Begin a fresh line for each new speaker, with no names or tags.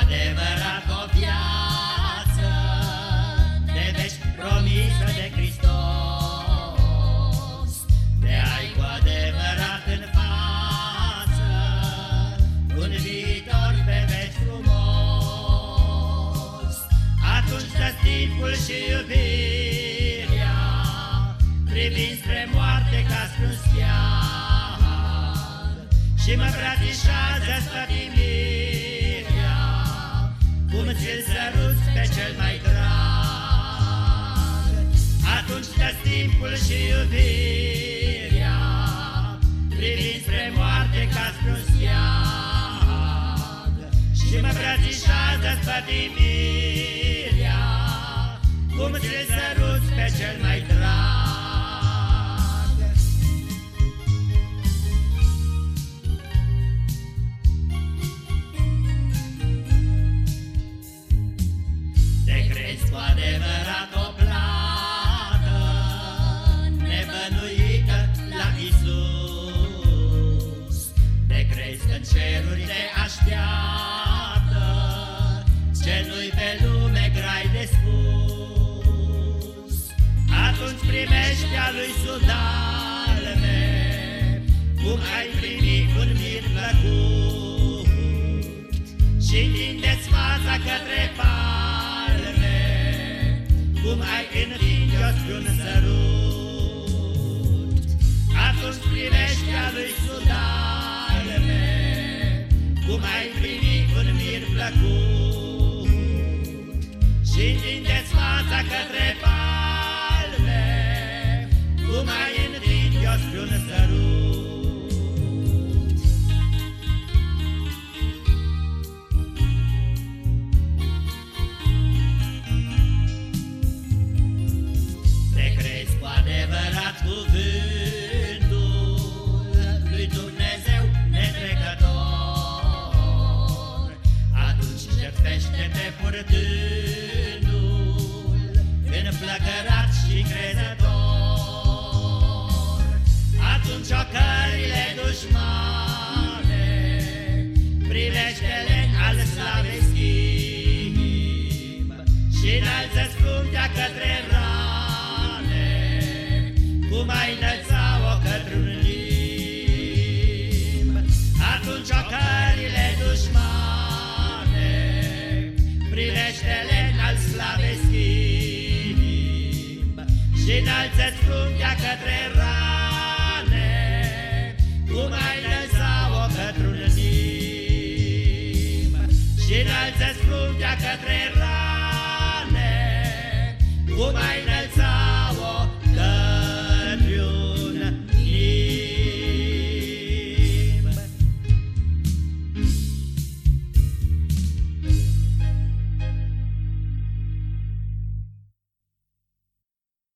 adevărat o viață de veci promisă de Hristos, de ai cu adevărat în față un viitor pe veci frumos. Atunci dă timpul și iubirea, privind spre moarte ca spre un și mă îmbrățișează spătimirea, timpul și iubirea, privind spre moarte ca spre un steag. Și mă îmbrățișează
ceruri te așteaptă, ce nu-i pe lume grai de spus. Atunci primește a lui sudalme, cum ai primit un mir plăcut, și întindeți fața către palme, cum ai învins-o un sărut. Atunci primește plăcut Și întindeți fața către palme. Cum ai întins-o spre un sărut. Te crezi cu adevărat cuvânt partir. Înalță-ți fruntea către